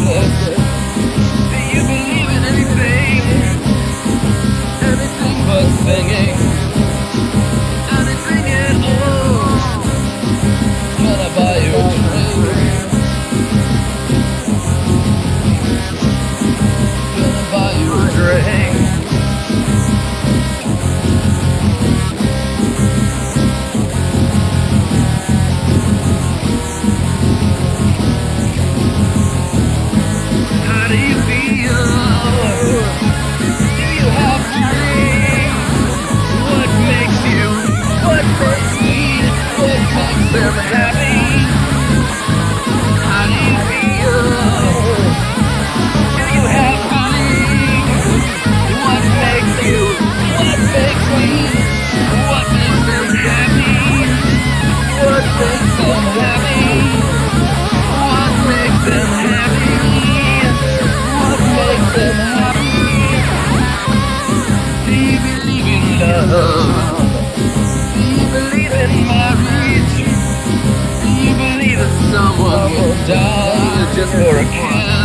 Yeah. in love. Do you believe in marriage? Do you believe that someone oh. will die just for a kiss?